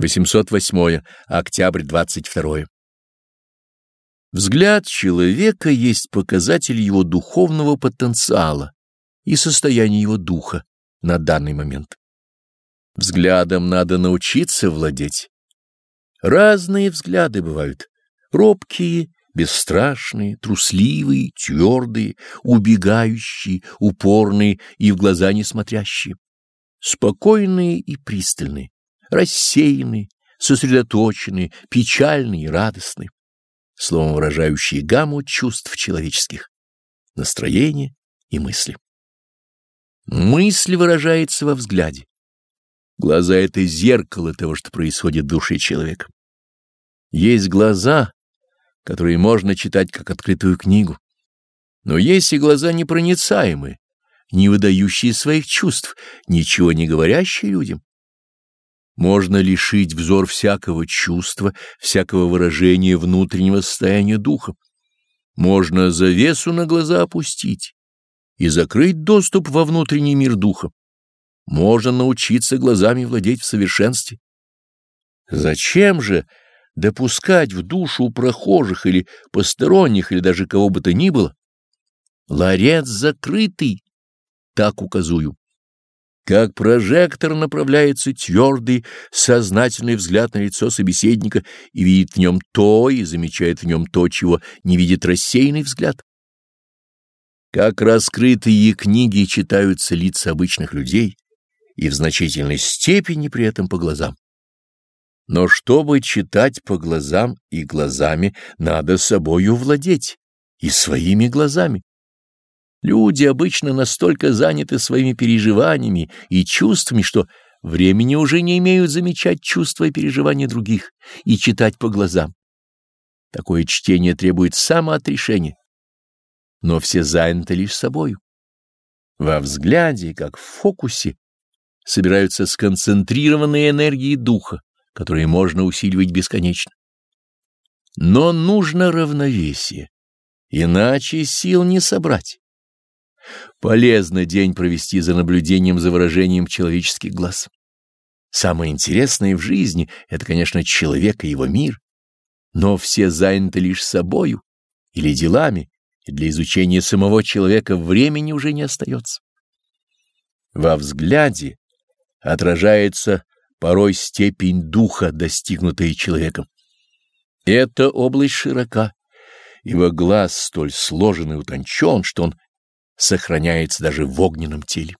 808. Октябрь 22. Взгляд человека есть показатель его духовного потенциала и состояния его духа на данный момент. Взглядом надо научиться владеть. Разные взгляды бывают. Робкие, бесстрашные, трусливые, твердые, убегающие, упорные и в глаза не смотрящие. Спокойные и пристальные рассеянный, сосредоточенный, печальный и радостный, словом выражающие гамму чувств человеческих, настроения и мысли. Мысль выражается во взгляде. Глаза — это зеркало того, что происходит в душе человека. Есть глаза, которые можно читать как открытую книгу, но есть и глаза непроницаемые, не выдающие своих чувств, ничего не говорящие людям можно лишить взор всякого чувства, всякого выражения внутреннего состояния духа. Можно завесу на глаза опустить и закрыть доступ во внутренний мир духа. Можно научиться глазами владеть в совершенстве. Зачем же допускать в душу прохожих или посторонних, или даже кого бы то ни было? Ларец закрытый, так указую. Как прожектор направляется твердый, сознательный взгляд на лицо собеседника и видит в нем то, и замечает в нем то, чего не видит рассеянный взгляд. Как раскрытые книги читаются лица обычных людей, и в значительной степени при этом по глазам. Но чтобы читать по глазам и глазами, надо собою владеть, и своими глазами. Люди обычно настолько заняты своими переживаниями и чувствами, что времени уже не имеют замечать чувства и переживания других и читать по глазам. Такое чтение требует самоотрешения, но все заняты лишь собою. Во взгляде, как в фокусе, собираются сконцентрированные энергии духа, которые можно усиливать бесконечно. Но нужно равновесие, иначе сил не собрать. Полезно день провести за наблюдением за выражением человеческих глаз. Самое интересное в жизни — это, конечно, человек и его мир, но все заняты лишь собою или делами, и для изучения самого человека времени уже не остается. Во взгляде отражается порой степень духа, достигнутая человеком. Эта область широка, ибо глаз столь сложен и утончен, что он сохраняется даже в огненном теле.